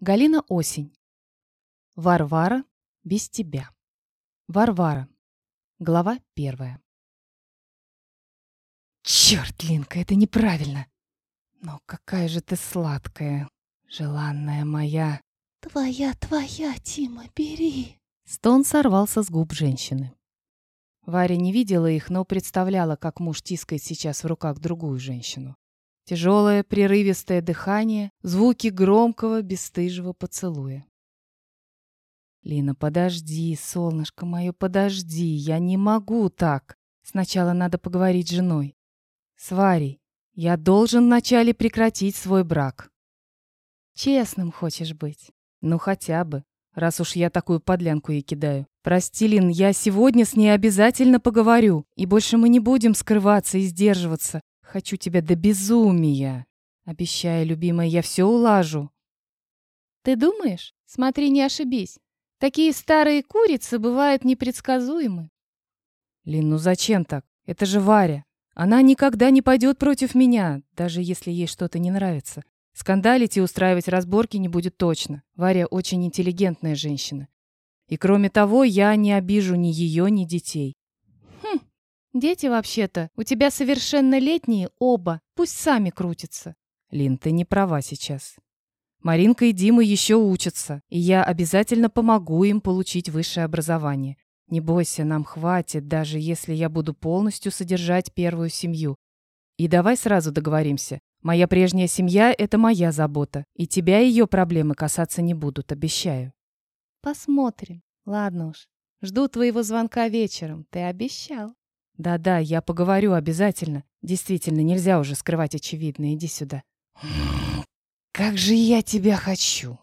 Галина Осень. Варвара без тебя. Варвара. Глава первая. Черт, Линка, это неправильно. Но какая же ты сладкая, желанная моя. Твоя, твоя, Тима, бери. Стон сорвался с губ женщины. Варя не видела их, но представляла, как муж тискает сейчас в руках другую женщину. Тяжелое, прерывистое дыхание, звуки громкого, бесстыжего поцелуя. «Лина, подожди, солнышко мое, подожди, я не могу так. Сначала надо поговорить с женой. С Варей. Я должен вначале прекратить свой брак». «Честным хочешь быть? Ну, хотя бы, раз уж я такую подлянку ей кидаю. Прости, Лин, я сегодня с ней обязательно поговорю, и больше мы не будем скрываться и сдерживаться. Хочу тебя до безумия. Обещаю, любимая, я все улажу. Ты думаешь? Смотри, не ошибись. Такие старые курицы бывают непредсказуемы. Лин, ну зачем так? Это же Варя. Она никогда не пойдет против меня, даже если ей что-то не нравится. Скандалить и устраивать разборки не будет точно. Варя очень интеллигентная женщина. И кроме того, я не обижу ни ее, ни детей. Дети вообще-то у тебя совершеннолетние оба, пусть сами крутятся. Лин, ты не права сейчас. Маринка и Дима еще учатся, и я обязательно помогу им получить высшее образование. Не бойся, нам хватит, даже если я буду полностью содержать первую семью. И давай сразу договоримся. Моя прежняя семья — это моя забота, и тебя ее проблемы касаться не будут, обещаю. Посмотрим. Ладно уж. Жду твоего звонка вечером. Ты обещал. Да-да, я поговорю обязательно. Действительно, нельзя уже скрывать очевидное. Иди сюда. Как же я тебя хочу.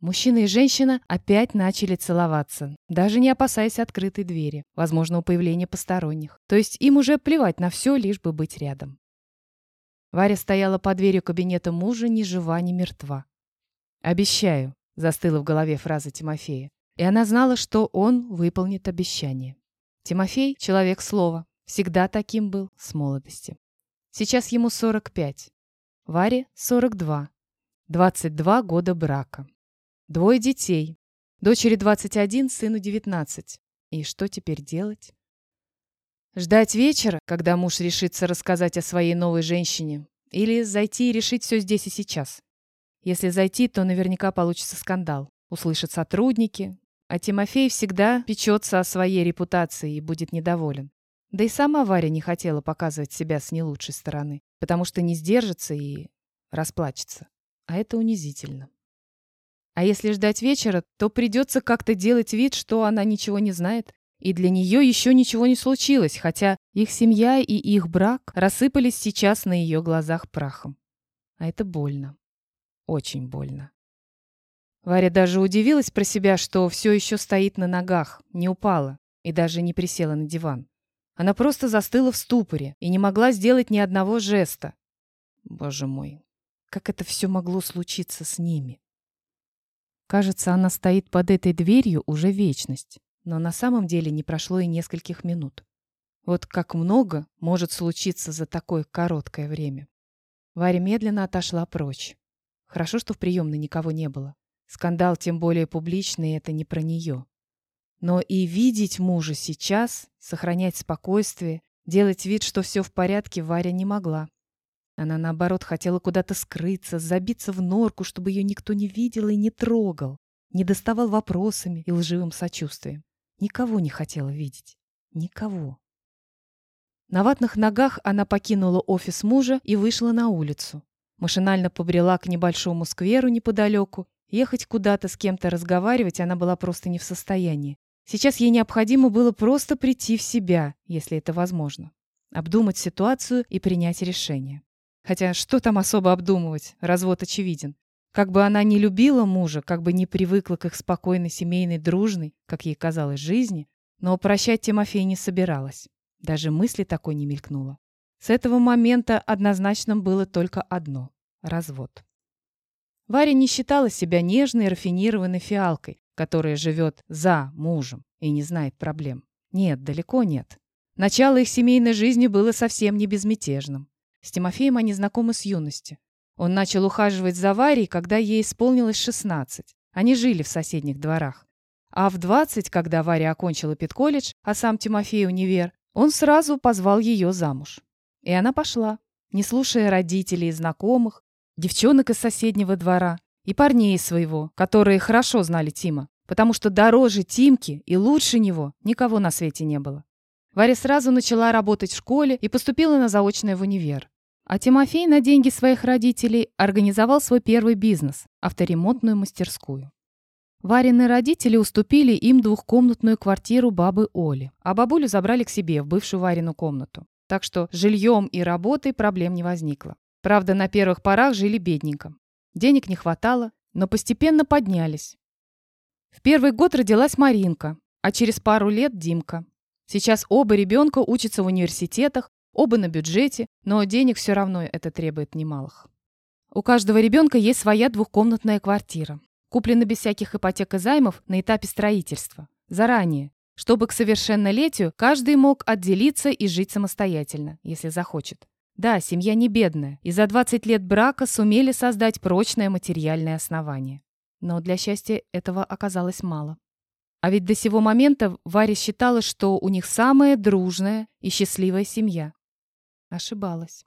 Мужчина и женщина опять начали целоваться, даже не опасаясь открытой двери, возможного появления посторонних. То есть им уже плевать на все, лишь бы быть рядом. Варя стояла под дверью кабинета мужа ни жива, ни мертва. «Обещаю», — застыла в голове фраза Тимофея. И она знала, что он выполнит обещание. Тимофей — человек слова. Всегда таким был с молодости. Сейчас ему 45. Варе — 42. 22 года брака. Двое детей. Дочери 21, сыну 19. И что теперь делать? Ждать вечера, когда муж решится рассказать о своей новой женщине, или зайти и решить все здесь и сейчас. Если зайти, то наверняка получится скандал. Услышат сотрудники, а Тимофей всегда печется о своей репутации и будет недоволен. Да и сама Варя не хотела показывать себя с не лучшей стороны, потому что не сдержится и расплачется. А это унизительно. А если ждать вечера, то придется как-то делать вид, что она ничего не знает, и для нее еще ничего не случилось, хотя их семья и их брак рассыпались сейчас на ее глазах прахом. А это больно. Очень больно. Варя даже удивилась про себя, что все еще стоит на ногах, не упала и даже не присела на диван. Она просто застыла в ступоре и не могла сделать ни одного жеста. Боже мой, как это все могло случиться с ними? Кажется, она стоит под этой дверью уже вечность, но на самом деле не прошло и нескольких минут. Вот как много может случиться за такое короткое время. Варя медленно отошла прочь. Хорошо, что в приемной никого не было. Скандал тем более публичный, это не про нее. Но и видеть мужа сейчас, сохранять спокойствие, делать вид, что все в порядке, Варя не могла. Она, наоборот, хотела куда-то скрыться, забиться в норку, чтобы ее никто не видел и не трогал, не доставал вопросами и лживым сочувствием. Никого не хотела видеть. Никого. На ватных ногах она покинула офис мужа и вышла на улицу. Машинально побрела к небольшому скверу неподалеку Ехать куда-то с кем-то разговаривать она была просто не в состоянии. Сейчас ей необходимо было просто прийти в себя, если это возможно. Обдумать ситуацию и принять решение. Хотя что там особо обдумывать, развод очевиден. Как бы она ни любила мужа, как бы не привыкла к их спокойной семейной дружной, как ей казалось, жизни, но прощать Тимофей не собиралась. Даже мысли такой не мелькнуло. С этого момента однозначным было только одно – развод. Варя не считала себя нежной, рафинированной фиалкой, которая живет за мужем и не знает проблем. Нет, далеко нет. Начало их семейной жизни было совсем не безмятежным. С Тимофеем они знакомы с юности. Он начал ухаживать за Варей, когда ей исполнилось 16. Они жили в соседних дворах. А в 20, когда Варя окончила педколледж, а сам Тимофей универ, он сразу позвал ее замуж. И она пошла, не слушая родителей и знакомых, девчонок из соседнего двора и парней своего, которые хорошо знали Тима, потому что дороже Тимки и лучше него никого на свете не было. Варя сразу начала работать в школе и поступила на заочное в универ. А Тимофей на деньги своих родителей организовал свой первый бизнес – авторемонтную мастерскую. Варины родители уступили им двухкомнатную квартиру бабы Оли, а бабулю забрали к себе в бывшую Варину комнату. Так что жильем и работой проблем не возникло. Правда, на первых порах жили бедненько. Денег не хватало, но постепенно поднялись. В первый год родилась Маринка, а через пару лет Димка. Сейчас оба ребенка учатся в университетах, оба на бюджете, но денег все равно это требует немалых. У каждого ребенка есть своя двухкомнатная квартира. Куплена без всяких ипотек и займов на этапе строительства. Заранее. Чтобы к совершеннолетию каждый мог отделиться и жить самостоятельно, если захочет. Да, семья не бедная, и за 20 лет брака сумели создать прочное материальное основание. Но для счастья этого оказалось мало. А ведь до сего момента Варя считала, что у них самая дружная и счастливая семья. Ошибалась.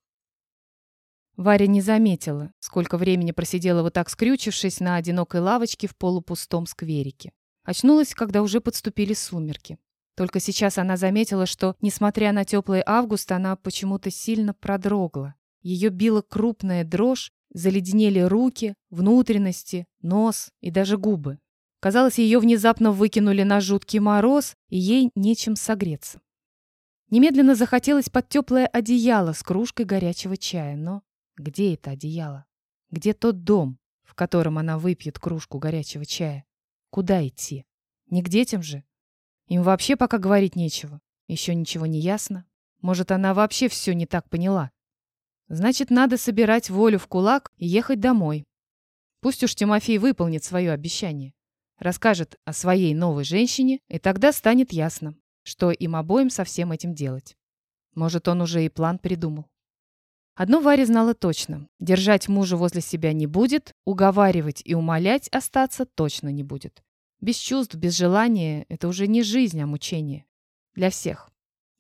Варя не заметила, сколько времени просидела вот так скрючившись на одинокой лавочке в полупустом скверике. Очнулась, когда уже подступили сумерки. Только сейчас она заметила, что, несмотря на теплый август, она почему-то сильно продрогла. Ее била крупная дрожь, заледенели руки, внутренности, нос и даже губы. Казалось, ее внезапно выкинули на жуткий мороз, и ей нечем согреться. Немедленно захотелось под теплое одеяло с кружкой горячего чая, но где это одеяло? Где тот дом, в котором она выпьет кружку горячего чая? Куда идти? Не к детям же. Им вообще пока говорить нечего. Еще ничего не ясно. Может, она вообще все не так поняла. Значит, надо собирать волю в кулак и ехать домой. Пусть уж Тимофей выполнит свое обещание. Расскажет о своей новой женщине, и тогда станет ясно, что им обоим со всем этим делать. Может, он уже и план придумал. Одно Варя знала точно. Держать мужа возле себя не будет, уговаривать и умолять остаться точно не будет. Без чувств, без желания – это уже не жизнь, а мучение. Для всех.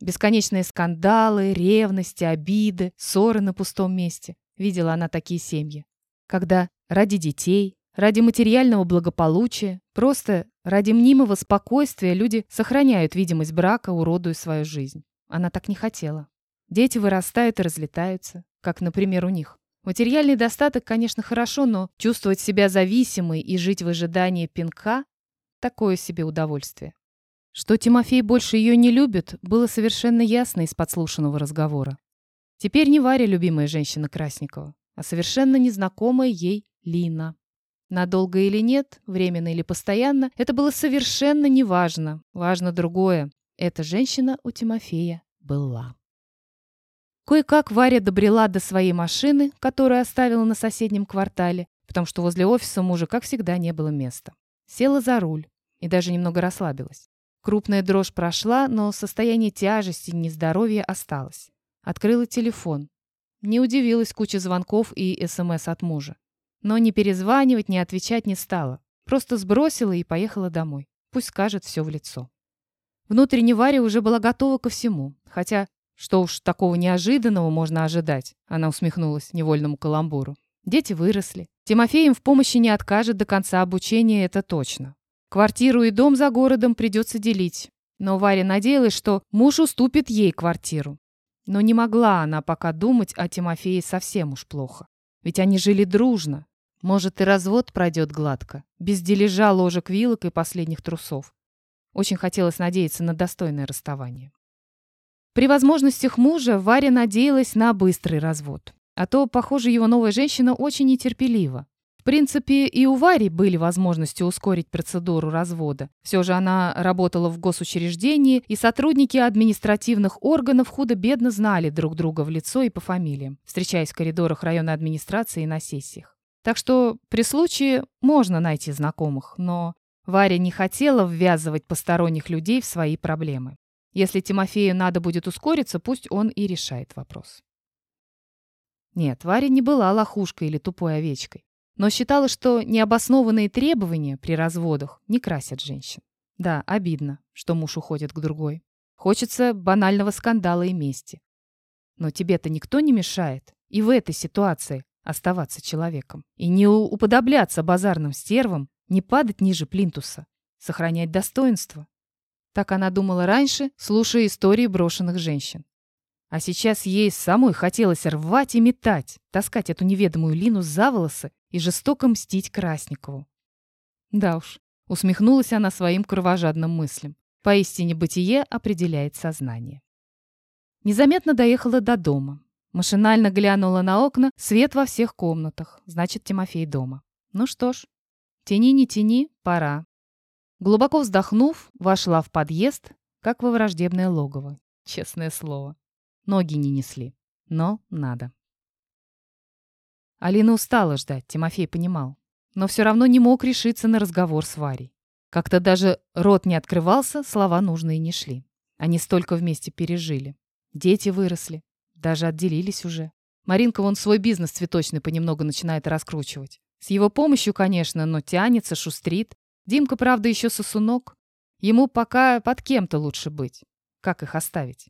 Бесконечные скандалы, ревности, обиды, ссоры на пустом месте. Видела она такие семьи. Когда ради детей, ради материального благополучия, просто ради мнимого спокойствия люди сохраняют видимость брака, уродуя свою жизнь. Она так не хотела. Дети вырастают и разлетаются, как, например, у них. Материальный достаток, конечно, хорошо, но чувствовать себя зависимой и жить в ожидании пинка – такое себе удовольствие. Что Тимофей больше ее не любит, было совершенно ясно из подслушанного разговора. Теперь не Варя любимая женщина Красникова, а совершенно незнакомая ей Лина. Надолго или нет, временно или постоянно, это было совершенно неважно. Важно другое. Эта женщина у Тимофея была. Кое-как Варя добрела до своей машины, которую оставила на соседнем квартале, потому что возле офиса мужа, как всегда, не было места. Села за руль и даже немного расслабилась. Крупная дрожь прошла, но состояние тяжести и нездоровья осталось. Открыла телефон. Не удивилась куче звонков и СМС от мужа. Но ни перезванивать, ни отвечать не стала. Просто сбросила и поехала домой. Пусть скажет все в лицо. Внутренне Варя уже была готова ко всему, хотя что уж такого неожиданного можно ожидать? Она усмехнулась невольному каламбуру. Дети выросли. Тимофей им в помощи не откажет до конца обучения, это точно. Квартиру и дом за городом придется делить. Но Варя надеялась, что муж уступит ей квартиру. Но не могла она пока думать о Тимофее совсем уж плохо. Ведь они жили дружно. Может, и развод пройдет гладко, без дележа ложек вилок и последних трусов. Очень хотелось надеяться на достойное расставание. При возможностях мужа Варя надеялась на быстрый развод. А то, похоже, его новая женщина очень нетерпелива. Принципе, и у Вари были возможности ускорить процедуру развода. Все же она работала в госучреждении, и сотрудники административных органов худо-бедно знали друг друга в лицо и по фамилиям, встречаясь в коридорах районной администрации и на сессиях. Так что при случае можно найти знакомых, но Варя не хотела ввязывать посторонних людей в свои проблемы. Если Тимофею надо будет ускориться, пусть он и решает вопрос. Нет, Варя не была лохушкой или тупой овечкой, но считала, что необоснованные требования при разводах не красят женщин. Да, обидно, что муж уходит к другой. Хочется банального скандала и мести. Но тебе-то никто не мешает и в этой ситуации оставаться человеком. И не уподобляться базарным стервам, не падать ниже плинтуса, сохранять достоинство. Так она думала раньше, слушая истории брошенных женщин. А сейчас ей самой хотелось рвать и метать, таскать эту неведомую Лину за волосы и жестоко мстить Красникову. Да уж, усмехнулась она своим кровожадным мыслям. Поистине бытие определяет сознание. Незаметно доехала до дома. Машинально глянула на окна, свет во всех комнатах. Значит, Тимофей дома. Ну что ж, тяни не тяни, пора. Глубоко вздохнув, вошла в подъезд, как во враждебное логово. Честное слово. Ноги не несли. Но надо. Алина устала ждать, Тимофей понимал. Но все равно не мог решиться на разговор с Варей. Как-то даже рот не открывался, слова нужные не шли. Они столько вместе пережили. Дети выросли, даже отделились уже. Маринка вон свой бизнес цветочный понемногу начинает раскручивать. С его помощью, конечно, но тянется, шустрит. Димка, правда, еще сосунок. Ему пока под кем-то лучше быть. Как их оставить?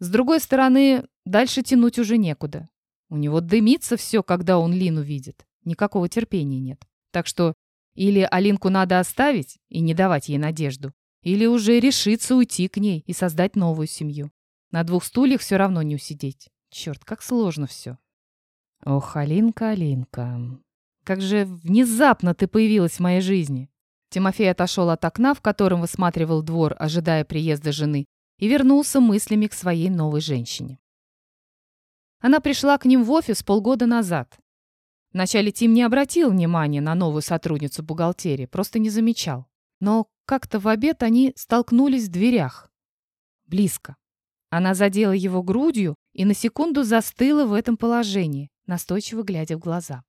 С другой стороны, дальше тянуть уже некуда. У него дымится все, когда он Лину видит. Никакого терпения нет. Так что или Алинку надо оставить и не давать ей надежду, или уже решиться уйти к ней и создать новую семью. На двух стульях все равно не усидеть. Черт, как сложно все. Ох, Алинка, Алинка, как же внезапно ты появилась в моей жизни. Тимофей отошел от окна, в котором высматривал двор, ожидая приезда жены, и вернулся мыслями к своей новой женщине. Она пришла к ним в офис полгода назад. Вначале Тим не обратил внимания на новую сотрудницу бухгалтерии, просто не замечал. Но как-то в обед они столкнулись в дверях. Близко. Она задела его грудью и на секунду застыла в этом положении, настойчиво глядя в глаза.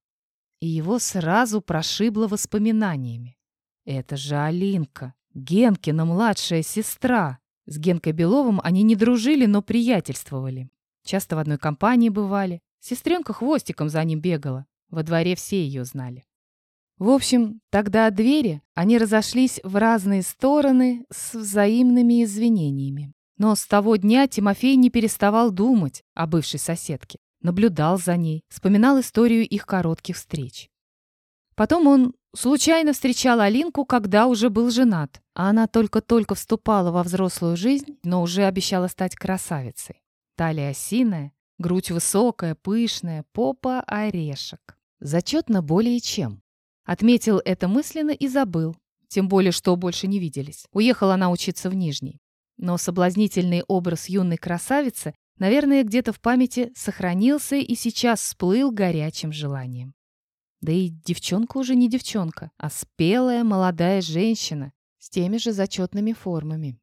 И его сразу прошибло воспоминаниями. Это же Алинка, Генкина младшая сестра. С Генкой Беловым они не дружили, но приятельствовали. Часто в одной компании бывали. Сестренка хвостиком за ним бегала. Во дворе все ее знали. В общем, тогда от двери они разошлись в разные стороны с взаимными извинениями. Но с того дня Тимофей не переставал думать о бывшей соседке, наблюдал за ней, вспоминал историю их коротких встреч. Потом он случайно встречал Алинку, когда уже был женат, а она только-только вступала во взрослую жизнь, но уже обещала стать красавицей. Талия осиная, грудь высокая, пышная, попа орешек. Зачетно более чем. Отметил это мысленно и забыл. Тем более, что больше не виделись. Уехала она учиться в Нижний. Но соблазнительный образ юной красавицы, наверное, где-то в памяти сохранился и сейчас всплыл горячим желанием. Да и девчонка уже не девчонка, а спелая молодая женщина с теми же зачетными формами.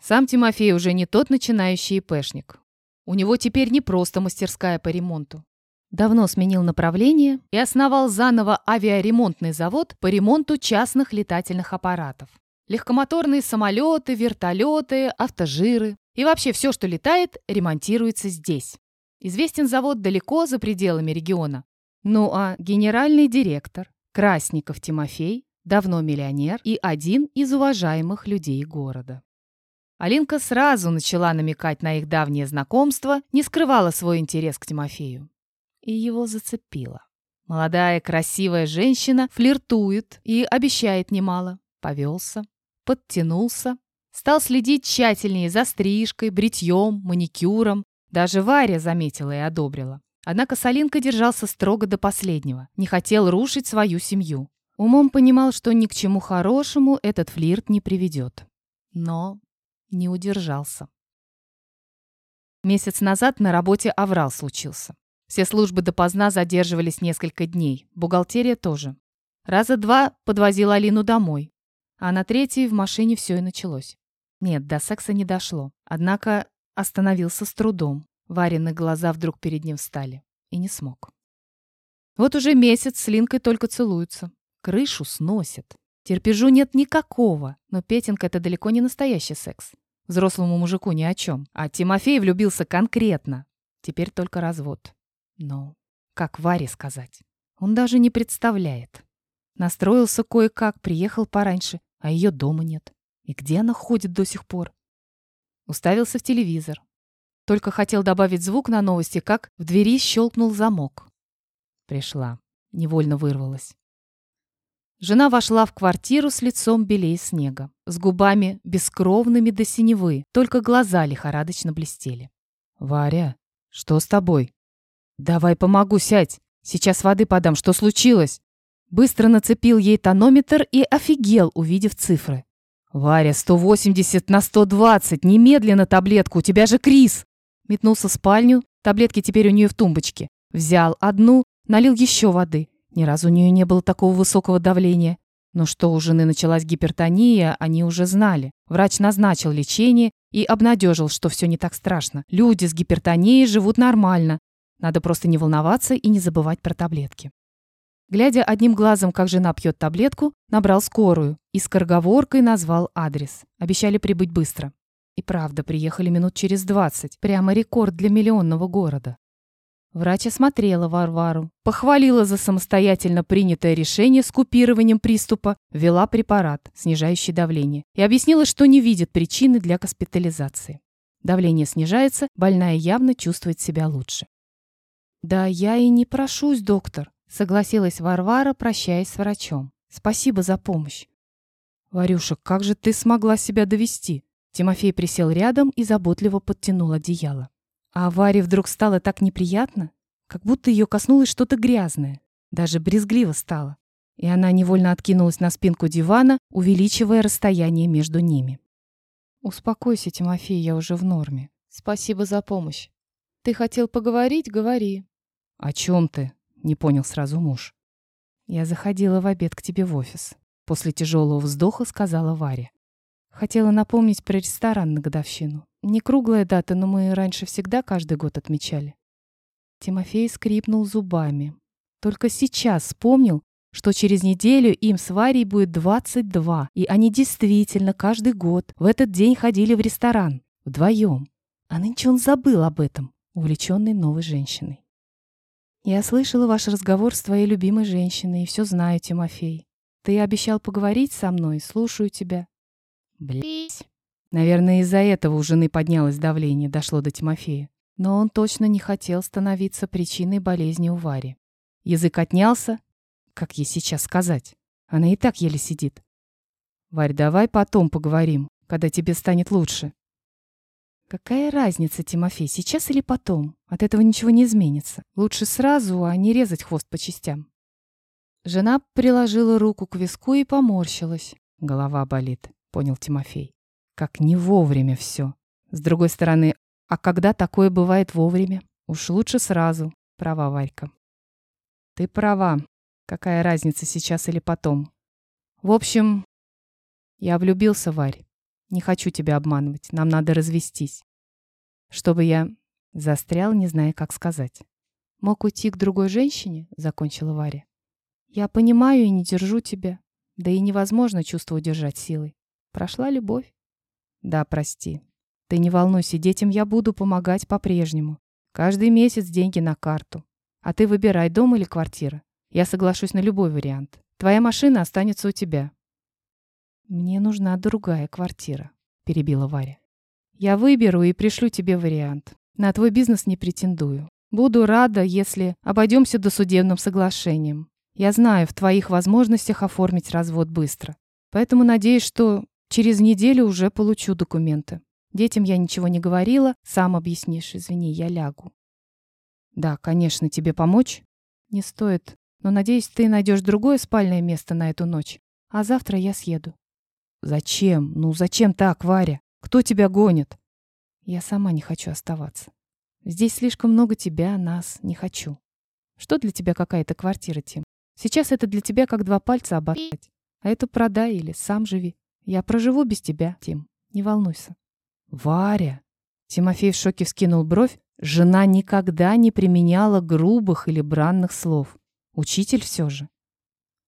Сам Тимофей уже не тот начинающий ИПшник. У него теперь не просто мастерская по ремонту. Давно сменил направление и основал заново авиаремонтный завод по ремонту частных летательных аппаратов. Легкомоторные самолеты, вертолеты, автожиры и вообще все, что летает, ремонтируется здесь. Известен завод далеко за пределами региона. Ну а генеральный директор Красников Тимофей давно миллионер и один из уважаемых людей города. Алинка сразу начала намекать на их давнее знакомство, не скрывала свой интерес к Тимофею и его зацепило. Молодая красивая женщина флиртует и обещает немало. Повелся, подтянулся, стал следить тщательнее за стрижкой, бритьем, маникюром. Даже Варя заметила и одобрила. Однако Салинка держался строго до последнего, не хотел рушить свою семью. Умом понимал, что ни к чему хорошему этот флирт не приведет. Но не удержался. Месяц назад на работе аврал случился. Все службы допоздна задерживались несколько дней, бухгалтерия тоже. Раза два подвозила Алину домой, а на третий в машине все и началось. Нет, до секса не дошло. Однако остановился с трудом. Варины глаза вдруг перед ним встали. И не смог. Вот уже месяц с Линкой только целуются. Крышу сносят. Терпежу нет никакого, но Петенька — это далеко не настоящий секс. Взрослому мужику ни о чем. А Тимофей влюбился конкретно. Теперь только развод. Но как Варе сказать? Он даже не представляет. Настроился кое-как, приехал пораньше, а ее дома нет. И где она ходит до сих пор? Уставился в телевизор. Только хотел добавить звук на новости, как в двери щелкнул замок. Пришла. Невольно вырвалась. Жена вошла в квартиру с лицом белее снега, с губами бескровными до синевы, только глаза лихорадочно блестели. «Варя, что с тобой?» «Давай помогу, сядь. Сейчас воды подам. Что случилось?» Быстро нацепил ей тонометр и офигел, увидев цифры. «Варя, 180 на 120! Немедленно таблетку! У тебя же Крис!» Метнулся в спальню, таблетки теперь у нее в тумбочке. Взял одну, налил еще воды. Ни разу у нее не было такого высокого давления. Но что у жены началась гипертония, они уже знали. Врач назначил лечение и обнадежил, что все не так страшно. Люди с гипертонией живут нормально. Надо просто не волноваться и не забывать про таблетки. Глядя одним глазом, как жена пьет таблетку, набрал скорую и с скороговоркой назвал адрес. Обещали прибыть быстро. И правда, приехали минут через двадцать. Прямо рекорд для миллионного города. Врач осмотрела Варвару, похвалила за самостоятельно принятое решение с купированием приступа, ввела препарат, снижающий давление, и объяснила, что не видит причины для госпитализации. Давление снижается, больная явно чувствует себя лучше. «Да я и не прошусь, доктор», Согласилась Варвара, прощаясь с врачом. Спасибо за помощь. Варюша, как же ты смогла себя довести? Тимофей присел рядом и заботливо подтянул одеяло. А Варе вдруг стало так неприятно, как будто ее коснулось что-то грязное. Даже брезгливо стало. И она невольно откинулась на спинку дивана, увеличивая расстояние между ними. «Успокойся, Тимофей, я уже в норме. Спасибо за помощь. Ты хотел поговорить? Говори». «О чем ты?» Не понял сразу муж. Я заходила в обед к тебе в офис. После тяжелого вздоха сказала Варя. Хотела напомнить про ресторан на годовщину. Не круглая дата, но мы раньше всегда каждый год отмечали. Тимофей скрипнул зубами. Только сейчас вспомнил, что через неделю им с Варей будет 22, и они действительно каждый год в этот день ходили в ресторан. Вдвоем. А нынче он забыл об этом, увлеченный новой женщиной. «Я слышала ваш разговор с твоей любимой женщиной и все знаю, Тимофей. Ты обещал поговорить со мной, слушаю тебя». Блять. Наверное, из-за этого у жены поднялось давление, дошло до Тимофея. Но он точно не хотел становиться причиной болезни у Вари. Язык отнялся. Как ей сейчас сказать? Она и так еле сидит. «Варь, давай потом поговорим, когда тебе станет лучше». Какая разница, Тимофей, сейчас или потом? От этого ничего не изменится. Лучше сразу, а не резать хвост по частям. Жена приложила руку к виску и поморщилась. Голова болит, понял Тимофей. Как не вовремя все. С другой стороны, а когда такое бывает вовремя? Уж лучше сразу. Права, Варька. Ты права. Какая разница сейчас или потом? В общем, я влюбился, Варь. Не хочу тебя обманывать. Нам надо развестись. Чтобы я застрял, не зная, как сказать. Мог уйти к другой женщине, закончила Варя. Я понимаю и не держу тебя. Да и невозможно чувство удержать силой. Прошла любовь. Да, прости. Ты не волнуйся, детям я буду помогать по-прежнему. Каждый месяц деньги на карту. А ты выбирай, дом или квартира. Я соглашусь на любой вариант. Твоя машина останется у тебя. «Мне нужна другая квартира», — перебила Варя. «Я выберу и пришлю тебе вариант. На твой бизнес не претендую. Буду рада, если обойдемся досудебным соглашением. Я знаю в твоих возможностях оформить развод быстро. Поэтому надеюсь, что через неделю уже получу документы. Детям я ничего не говорила, сам объяснишь, извини, я лягу. Да, конечно, тебе помочь? Не стоит, но надеюсь, ты найдешь другое спальное место на эту ночь, а завтра я съеду. Зачем? Ну зачем так, Варя? Кто тебя гонит? Я сама не хочу оставаться. Здесь слишком много тебя, нас, не хочу. Что для тебя какая-то квартира, Тим? Сейчас это для тебя как два пальца обоссать. А это продай или сам живи. Я проживу без тебя, Тим. Не волнуйся. Варя! Тимофей в шоке вскинул бровь. Жена никогда не применяла грубых или бранных слов. Учитель все же.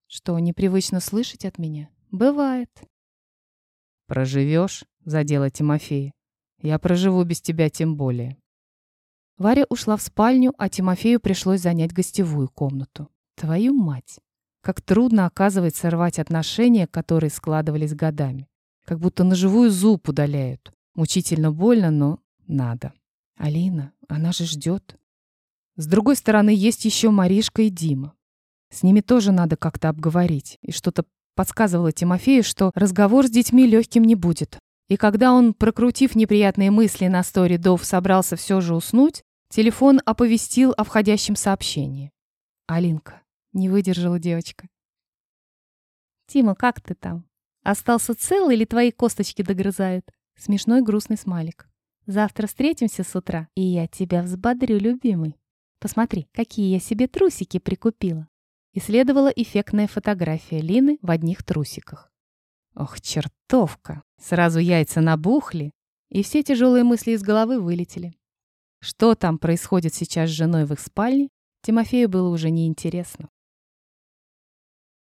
Что, непривычно слышать от меня? Бывает. «Проживешь?» — задела Тимофея. «Я проживу без тебя тем более». Варя ушла в спальню, а Тимофею пришлось занять гостевую комнату. Твою мать! Как трудно, оказывается, рвать отношения, которые складывались годами. Как будто на живую зуб удаляют. Мучительно больно, но надо. Алина, она же ждет. С другой стороны, есть еще Маришка и Дима. С ними тоже надо как-то обговорить. И что-то подсказывало Тимофею, что разговор с детьми легким не будет. И когда он, прокрутив неприятные мысли на стори Дов, собрался все же уснуть, телефон оповестил о входящем сообщении. Алинка. Не выдержала девочка. «Тима, как ты там? Остался цел или твои косточки догрызают?» Смешной грустный смайлик. «Завтра встретимся с утра, и я тебя взбодрю, любимый. Посмотри, какие я себе трусики прикупила». Исследовала эффектная фотография Лины в одних трусиках. Ох, чертовка! Сразу яйца набухли, и все тяжелые мысли из головы вылетели. Что там происходит сейчас с женой в их спальне, Тимофею было уже неинтересно.